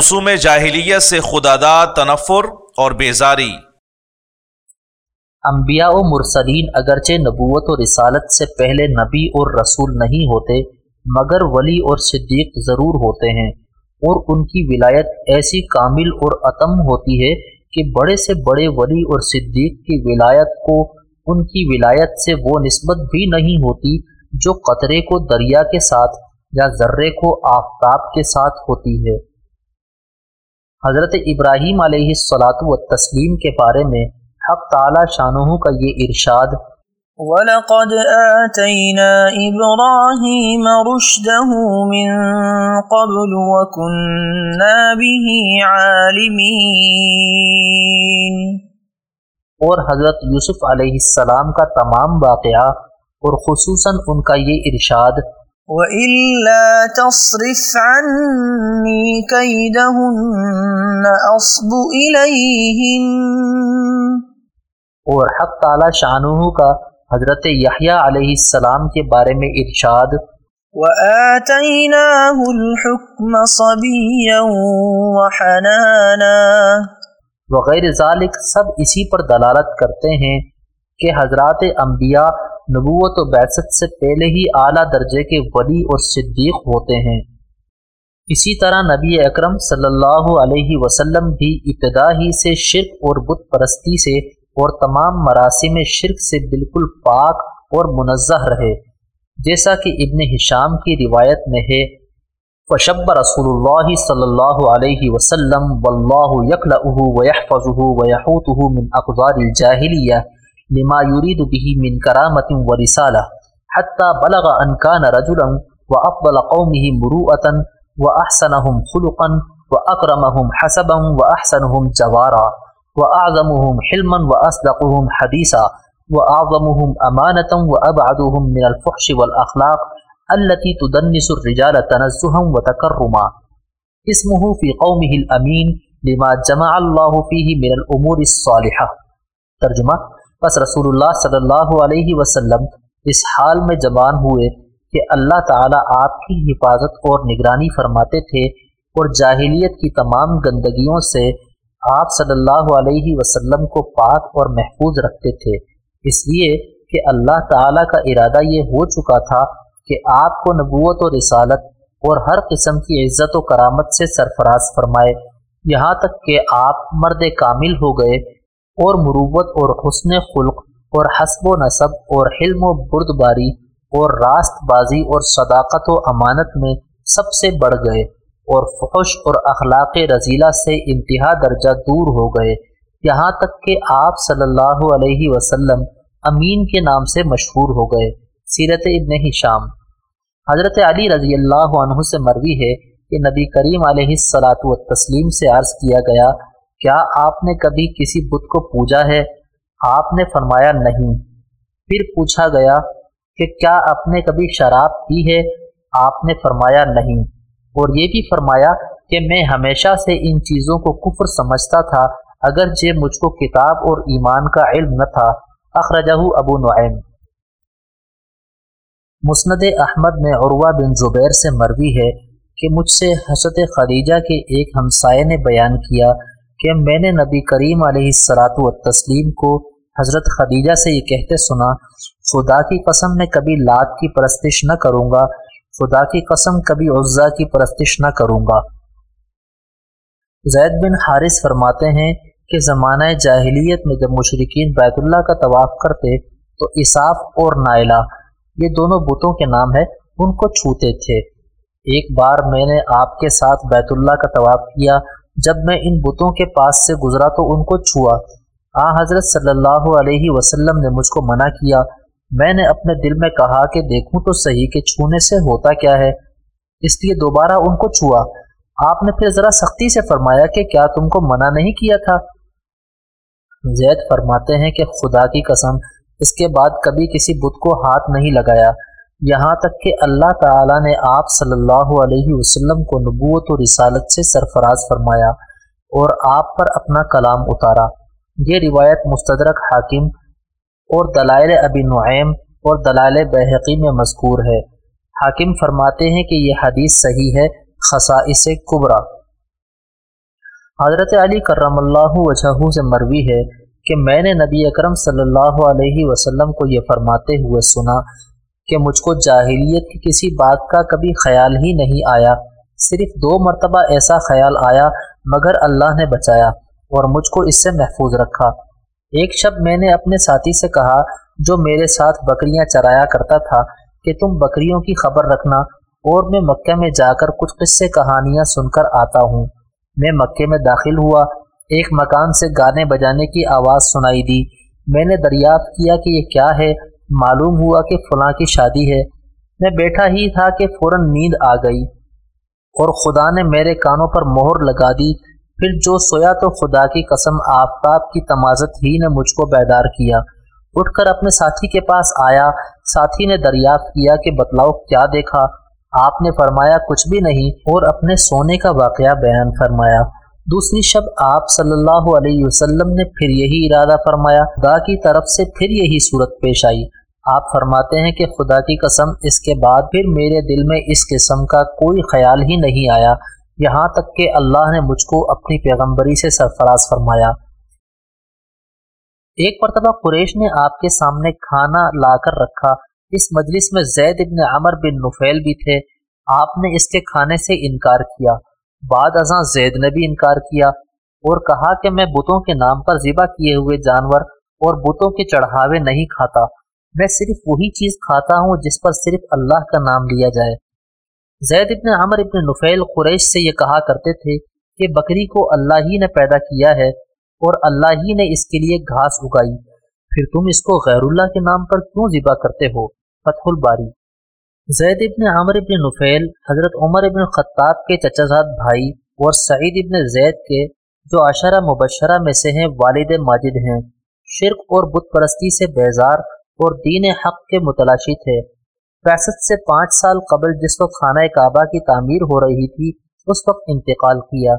رسوم جاہلیت سے خدادہ تنفر اور بیزاری۔ انبیاء و مرسلین اگرچہ نبوت و رسالت سے پہلے نبی اور رسول نہیں ہوتے، مگر ولی اور صدیق ضرور ہوتے ہیں۔ اور ان کی ولایت ایسی کامل اور عتم ہوتی ہے کہ بڑے سے بڑے ولی اور صدیق کی ولایت کو، ان کی ولایت سے وہ نسبت بھی نہیں ہوتی جو قطرے کو دریا کے ساتھ یا ذرے کو آفتاب کے ساتھ ہوتی ہے۔ حضرت ابراہیم علیہ السلاۃ و تسلیم کے بارے میں حق تعالی شانہ کا یہ ارشاد وَلَقَدْ آتَيْنَا إِبْرَاهِيمَ رُشْدَهُ مِن قَبْلُ وَكُنَّا بِهِ عَالِمِينَ۔ اور حضرت یوسف علیہ السلام کا تمام واقعہ اور خصوصاً ان کا یہ ارشاد وَإِلَّا تَصْرِفْ عَنِّي كَيْدَهُنَّ أَصْبُ إِلَيْهِنَّ اور حق تعالی شانہ کا حضرت یحییٰ علیہ السلام کے بارے میں ارشاد وَآتَيْنَاهُ الْحُكْمَ صَبِيًّا وَحَنَانًا۔ وغیر ذالک سب اسی پر دلالت کرتے ہیں کہ حضرات انبیاء نبوت و بیست سے پہلے ہی اعلیٰ درجے کے ولی اور صدیق ہوتے ہیں۔ اسی طرح نبی اکرم صلی اللہ علیہ وسلم بھی ابتدا ہی سے شرک اور بت پرستی سے اور تمام مراسم شرک سے بالکل پاک اور منزہ رہے۔ جیسا کہ ابن حشام کی روایت میں ہے، فشب رسول اللہ صلی اللہ علیہ وسلم واللہ یکلعہ ویحفظہ ویحوتہ من اقدار الجاہلیہ۔ لما يريد به من كرامة ورسالة، حتى بلغ أن كان رجلا وأفضل قومه مروءة وأحسنهم خلقا وأكرمهم حسبا وأحسنهم جوارا، وأعظمهم حلما وأصدقهم حديثا، وأعظمهم أمانة وأبعدهم من الفحش والأخلاق التي تدنس الرجال تنزها وتكرما. اسمه في قومه الأمين لما جمع الله فيه من الأمور الصالحة. ترجمہ بس رسول اللہ صلی اللہ علیہ وسلم اس حال میں جبان ہوئے کہ اللہ تعالیٰ آپ کی حفاظت اور نگرانی فرماتے تھے اور جاہلیت کی تمام گندگیوں سے آپ صلی اللہ علیہ وسلم کو پاک اور محفوظ رکھتے تھے۔ اس لیے کہ اللہ تعالیٰ کا ارادہ یہ ہو چکا تھا کہ آپ کو نبوت و رسالت اور ہر قسم کی عزت و کرامت سے سرفراز فرمائے۔ یہاں تک کہ آپ مرد کامل ہو گئے اور مروت اور حسن خلق اور حسب و نصب اور حلم و برد باری اور راست بازی اور صداقت و امانت میں سب سے بڑھ گئے اور فحش اور اخلاق رضیلہ سے انتہا درجہ دور ہو گئے۔ یہاں تک کہ آپ صلی اللہ علیہ وسلم امین کے نام سے مشہور ہو گئے۔ سیرت ابن ہی شام حضرت علی رضی اللہ عنہ سے مروی ہے کہ نبی کریم علیہ السلاۃ و تسلیم سے عرض کیا گیا کیا آپ نے کبھی کسی بت کو پوجا ہے؟ آپ نے فرمایا نہیں۔ پھر پوچھا گیا کہ کیا آپ نے کبھی شراب پی ہے؟ آپ نے فرمایا نہیں۔ اور یہ بھی فرمایا کہ میں ہمیشہ سے ان چیزوں کو کفر سمجھتا تھا اگر مجھ کو کتاب اور ایمان کا علم نہ تھا۔ اخرجہ ابو نعیم۔ مسند احمد میں عروہ بن زبیر سے مروی ہے کہ مجھ سے حسرت خدیجہ کے ایک ہمسائے نے بیان کیا کہ میں نے نبی کریم علیہ السلاۃ و تسلیم کو حضرت خدیجہ سے یہ کہتے سنا، خدا کی قسم میں کبھی لات کی پرستش نہ کروں گا، خدا کی قسم کبھی عزا کی پرستش نہ کروں گا۔ زید بن حارث فرماتے ہیں کہ زمانہ جاہلیت میں جب مشرقین بیت اللہ کا طواف کرتے تو اصاف اور نائلہ، یہ دونوں بتوں کے نام ہے ان کو چھوتے تھے۔ ایک بار میں نے آپ کے ساتھ بیت اللہ کا طواف کیا جب میں ان بتوں کے پاس سے گزرا تو ان کو چھوا۔ آ، حضرت صلی اللہ علیہ وسلم نے مجھ کو منع کیا۔ میں نے اپنے دل میں کہا کہ دیکھوں تو صحیح کہ چھونے سے ہوتا کیا ہے۔ اس لیے دوبارہ ان کو چھوا۔ آپ نے پھر ذرا سختی سے فرمایا کہ کیا تم کو منع نہیں کیا تھا؟ زید فرماتے ہیں کہ خدا کی قسم، اس کے بعد کبھی کسی بت کو ہاتھ نہیں لگایا۔ یہاں تک کہ اللہ تعالیٰ نے آپ صلی اللہ علیہ وسلم کو نبوت و رسالت سے سرفراز فرمایا اور آپ پر اپنا کلام اتارا۔ یہ روایت مستدرک حاکم اور دلائل ابی نعیم اور دلائل بحقی میں مذکور ہے۔ حاکم فرماتے ہیں کہ یہ حدیث صحیح ہے، خصائص کبرا۔ حضرت علی کرم اللہ وجہ سے مروی ہے کہ میں نے نبی اکرم صلی اللہ علیہ وسلم کو یہ فرماتے ہوئے سنا کہ مجھ کو جاہلیت کی کسی بات کا کبھی خیال ہی نہیں آیا۔ صرف دو مرتبہ ایسا خیال آیا مگر اللہ نے بچایا اور مجھ کو اس سے محفوظ رکھا۔ ایک شب میں نے اپنے ساتھی سے کہا جو میرے ساتھ بکریاں چرایا کرتا تھا کہ تم بکریوں کی خبر رکھنا اور میں مکہ میں جا کر کچھ قصے کہانیاں سن کر آتا ہوں۔ میں مکے میں داخل ہوا، ایک مکان سے گانے بجانے کی آواز سنائی دی۔ میں نے دریافت کیا کہ یہ کیا ہے معلوم ہوا کہ فلاں کی شادی ہے۔ میں بیٹھا ہی تھا کہ فوراً نیند آ گئی اور خدا نے میرے کانوں پر مہر لگا دی۔ پھر جو سویا تو خدا کی قسم آفتاب کی تمازت ہی نے مجھ کو بیدار کیا۔ اٹھ کر اپنے ساتھی کے پاس آیا۔ ساتھی نے دریافت کیا کہ بتلاؤ کیا دیکھا۔ آپ نے فرمایا کچھ بھی نہیں اور اپنے سونے کا واقعہ بیان فرمایا۔ دوسری شب آپ صلی اللہ علیہ وسلم نے پھر یہی ارادہ فرمایا۔ خدا کی طرف سے پھر یہی صورت پیش آئی۔ آپ فرماتے ہیں کہ خدا کی قسم، اس کے بعد پھر میرے دل میں اس قسم کا کوئی خیال ہی نہیں آیا۔ یہاں تک کہ اللہ نے مجھ کو اپنی پیغمبری سے سرفراز فرمایا۔ ایک مرتبہ قریش نے آپ کے سامنے کھانا لا کر رکھا۔ اس مجلس میں زید ابن عمر بن نفیل بھی تھے۔ آپ نے اس کے کھانے سے انکار کیا۔ بعد ازاں زید نے بھی انکار کیا۔ اور کہا کہ میں بتوں کے نام پر ذبح کیے ہوئے جانور اور بتوں کے چڑھاوے نہیں کھاتا۔ میں صرف وہی چیز کھاتا ہوں جس پر صرف اللہ کا نام لیا جائے۔ زید ابن عمر ابن نفیل قریش سے یہ کہا کرتے تھے کہ بکری کو اللہ ہی نے پیدا کیا ہے اور اللہ ہی نے اس کے لیے گھاس اگائی۔ پھر تم اس کو غیر اللہ کے نام پر کیوں ذبح کرتے ہو؟ فتح الباری۔ زید ابن عمر ابن نفیل، حضرت عمر ابن خطاب کے چچا زاد بھائی اور سعید ابن زید کے جو عشرہ مبشرہ میں سے ہیں والد ماجد ہیں، شرک اور بت پرستی سے بیزار اور دین حق کے متلاشی تھے۔ فیصد سے پانچ سال قبل جس وقت خانہ کعبہ کی تعمیر ہو رہی تھی، اس وقت انتقال کیا۔